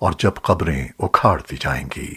اور جب قبریں اکھاڑ دی جائیں گی